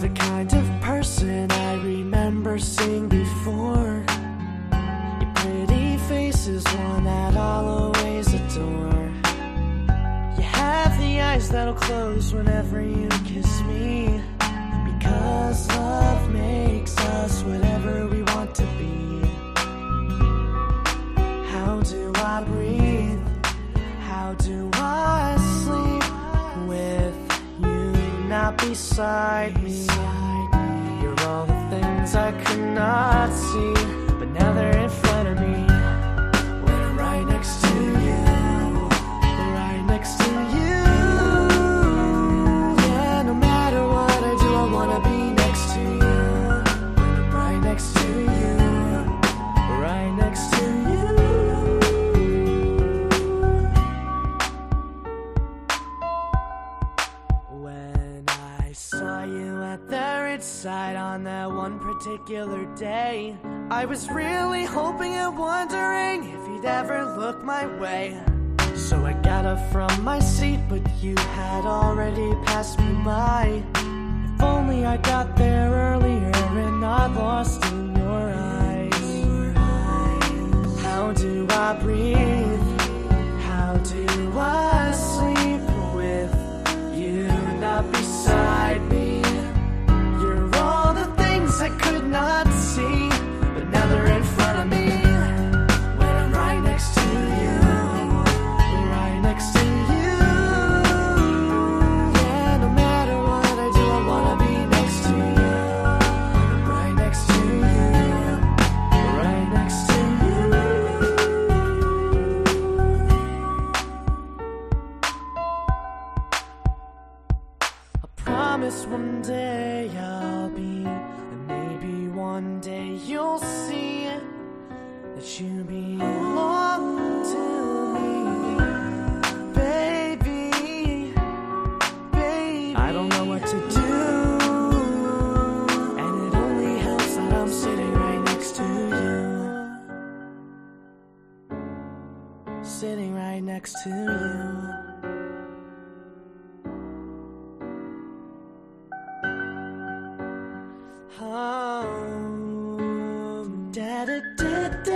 the kind of person I remember seeing before. Your pretty face is one that I'll always adore. You have the eyes that'll close whenever you kiss me. Because love makes us whatever we want to be. How do I breathe? How do I? Not beside me? You're all the things I could not see, but now they're in front I saw you at the Ritz side on that one particular day, I was really hoping and wondering if you'd ever look my way. So I got up from my seat, but you had already passed me by. If only I got there earlier and not lost in your eyes. How do I breathe? Promise one day I'll be, and maybe one day you'll see that you belong to me, baby. Baby, I don't know what to do, and it only helps that I'm sitting right next to you, sitting right next to you. Oh, home. Da da da da.